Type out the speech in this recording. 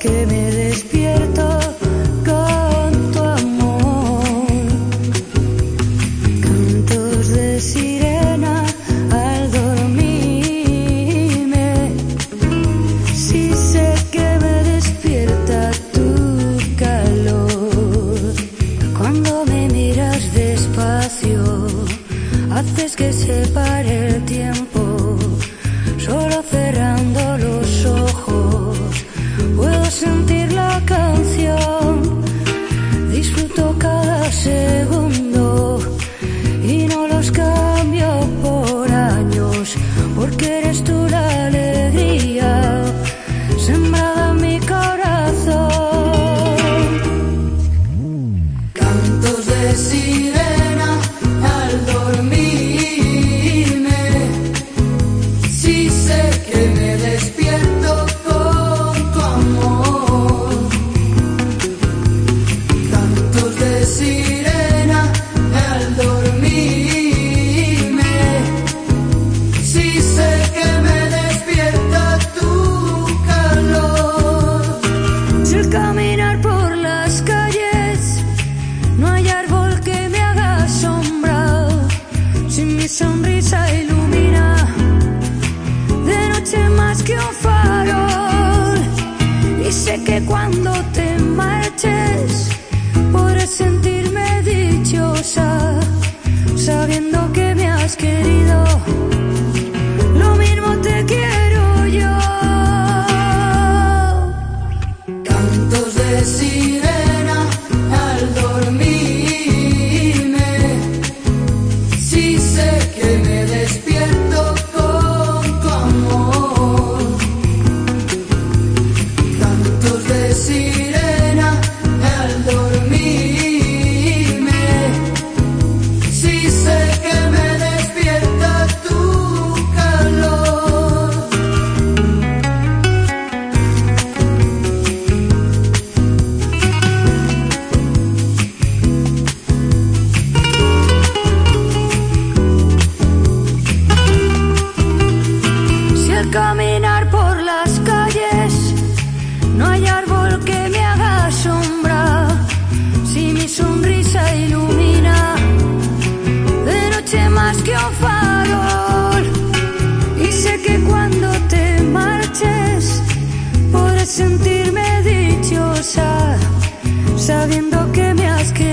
que me despierto con tu amor. Cantos de sirena al dormirme. Si sí sé que me despierta tu calor. Cuando me miras despacio, haces que se pare el tiempo. Solo cerrando Dice que me despierta tu calor. Soy caminar por las calles, no hay árbol que me haga sombra. Sin mi sonrisa ilumina de noche más que un farol, y sé que cuando te. que un farol. Y sé que cuando te marches podré sentirme dichosa, sabiendo que me has quedado.